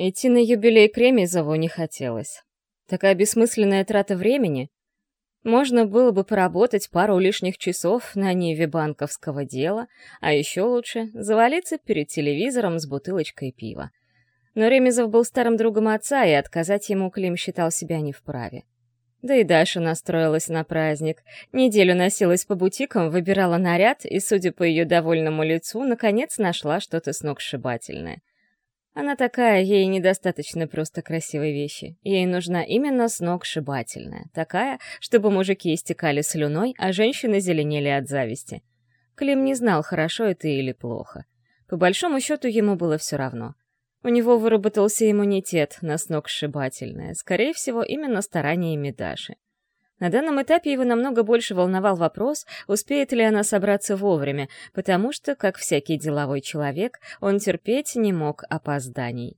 Идти на юбилей Кремезову не хотелось. Такая бессмысленная трата времени. Можно было бы поработать пару лишних часов на ниве банковского дела, а еще лучше завалиться перед телевизором с бутылочкой пива. Но Ремезов был старым другом отца, и отказать ему Клим считал себя не вправе. Да и Даша настроилась на праздник. Неделю носилась по бутикам, выбирала наряд и, судя по ее довольному лицу, наконец нашла что-то сногсшибательное. Она такая, ей недостаточно просто красивой вещи. Ей нужна именно сногсшибательная. Такая, чтобы мужики истекали слюной, а женщины зеленели от зависти. Клим не знал, хорошо это или плохо. По большому счету ему было все равно — у него выработался иммунитет на сногсшибательное, скорее всего, именно стараниями Даши. На данном этапе его намного больше волновал вопрос, успеет ли она собраться вовремя, потому что, как всякий деловой человек, он терпеть не мог опозданий.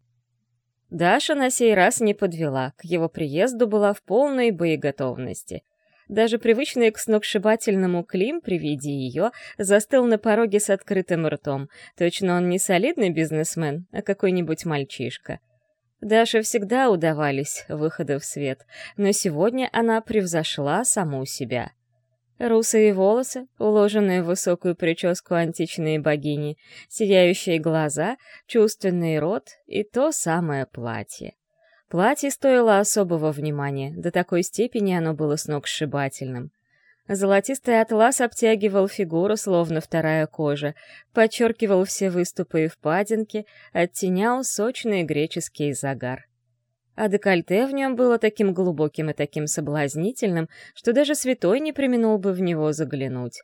Даша на сей раз не подвела, к его приезду была в полной боеготовности. Даже привычный к сногсшибательному Клим при виде ее застыл на пороге с открытым ртом. Точно он не солидный бизнесмен, а какой-нибудь мальчишка. Даше всегда удавались выходы в свет, но сегодня она превзошла саму себя. Русые волосы, уложенные в высокую прическу античной богини, сияющие глаза, чувственный рот и то самое платье. Платье стоило особого внимания, до такой степени оно было сногсшибательным. Золотистый атлас обтягивал фигуру, словно вторая кожа, подчеркивал все выступы и впадинки, оттенял сочный греческий загар. А декольте в нем было таким глубоким и таким соблазнительным, что даже святой не применул бы в него заглянуть.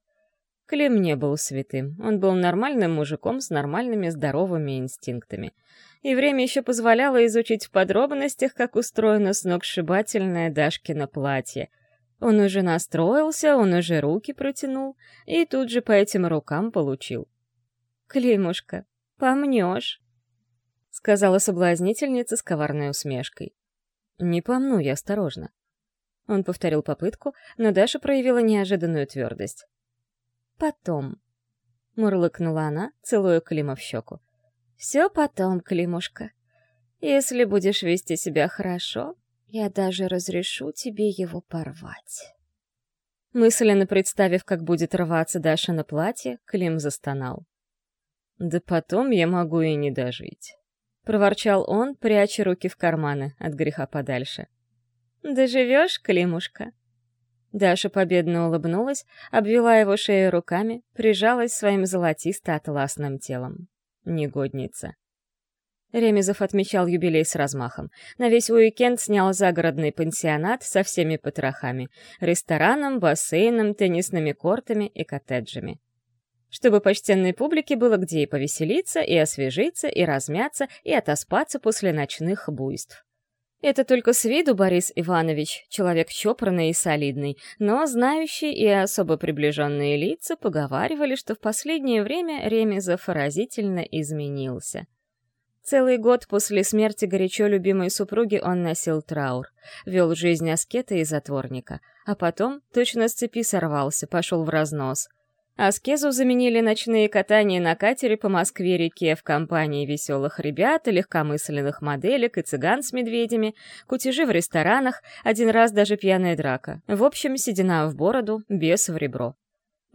Клим не был святым, он был нормальным мужиком с нормальными здоровыми инстинктами — и время еще позволяло изучить в подробностях, как устроено сногсшибательное Дашкино платье. Он уже настроился, он уже руки протянул, и тут же по этим рукам получил. «Климушка, помнешь?» — сказала соблазнительница с коварной усмешкой. «Не помну я, осторожно». Он повторил попытку, но Даша проявила неожиданную твердость. «Потом», — мурлыкнула она, целуя Клима в щеку. Все потом, Климушка. Если будешь вести себя хорошо, я даже разрешу тебе его порвать. Мысленно представив, как будет рваться Даша на платье, Клим застонал. «Да потом я могу и не дожить», — проворчал он, пряча руки в карманы от греха подальше. «Доживешь, Климушка?» Даша победно улыбнулась, обвела его шею руками, прижалась своим золотисто-атласным телом. Негодница. Ремезов отмечал юбилей с размахом. На весь уикенд снял загородный пансионат со всеми потрохами — рестораном, бассейном, теннисными кортами и коттеджами. Чтобы почтенной публике было где и повеселиться, и освежиться, и размяться, и отоспаться после ночных буйств. Это только с виду Борис Иванович, человек чопорный и солидный, но знающие и особо приближенные лица поговаривали, что в последнее время Ремезов разительно изменился. Целый год после смерти горячо любимой супруги он носил траур, вел жизнь аскета и затворника, а потом точно с цепи сорвался, пошел в разнос — Аскезу заменили ночные катания на катере по Москве-реке в компании веселых ребят, легкомысленных моделек и цыган с медведями, кутежи в ресторанах, один раз даже пьяная драка. В общем, седина в бороду, бес в ребро.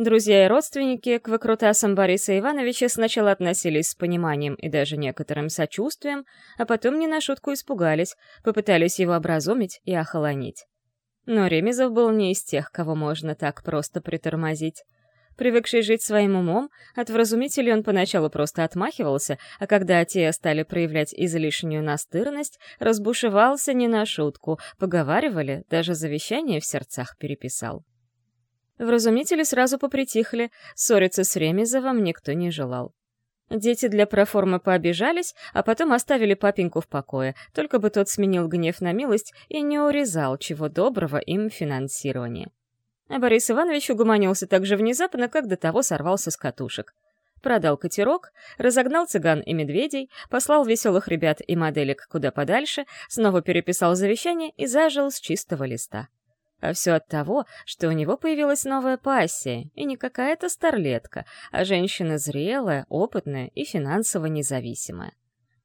Друзья и родственники к выкрутасам Бориса Ивановича сначала относились с пониманием и даже некоторым сочувствием, а потом не на шутку испугались, попытались его образумить и охолонить. Но Ремезов был не из тех, кого можно так просто притормозить. Привыкший жить своим умом, от вразумителей он поначалу просто отмахивался, а когда те стали проявлять излишнюю настырность, разбушевался не на шутку, поговаривали, даже завещание в сердцах переписал. Вразумители сразу попритихли, ссориться с Ремезовым никто не желал. Дети для проформы пообижались, а потом оставили папеньку в покое, только бы тот сменил гнев на милость и не урезал чего доброго им финансирование. А Борис Иванович угомонился так же внезапно, как до того сорвался с катушек. Продал катерок, разогнал цыган и медведей, послал веселых ребят и моделек куда подальше, снова переписал завещание и зажил с чистого листа. А все от того, что у него появилась новая пассия, и не какая-то старлетка, а женщина зрелая, опытная и финансово независимая.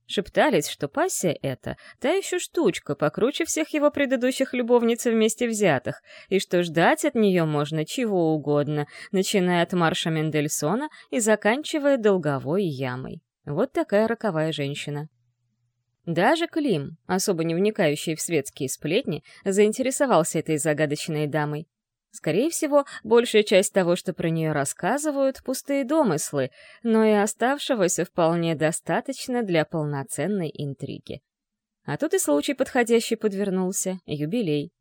Шептались, что пассия эта — та еще штучка, покруче всех его предыдущих любовниц вместе взятых, и что ждать от нее можно чего угодно, начиная от марша Мендельсона и заканчивая долговой ямой. Вот такая роковая женщина. Даже Клим, особо не вникающий в светские сплетни, заинтересовался этой загадочной дамой. Скорее всего, большая часть того, что про нее рассказывают, пустые домыслы, но и оставшегося вполне достаточно для полноценной интриги. А тут и случай подходящий подвернулся — юбилей.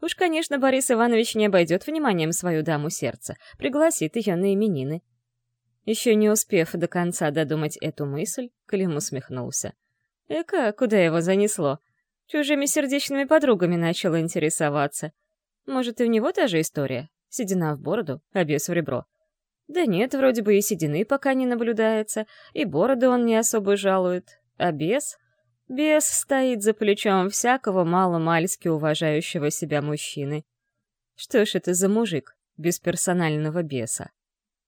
Уж, конечно, Борис Иванович не обойдет вниманием свою даму сердца, пригласит ее на именины. Еще не успев до конца додумать эту мысль, Клим усмехнулся. Эка, куда его занесло? Чужими сердечными подругами начал интересоваться — может, и у него та же история? Седина в бороду, а бес в ребро. Да нет, вроде бы и седины пока не наблюдается, и бороды он не особо жалует. А бес? Бес стоит за плечом всякого мало-мальски уважающего себя мужчины. Что ж это за мужик без персонального беса?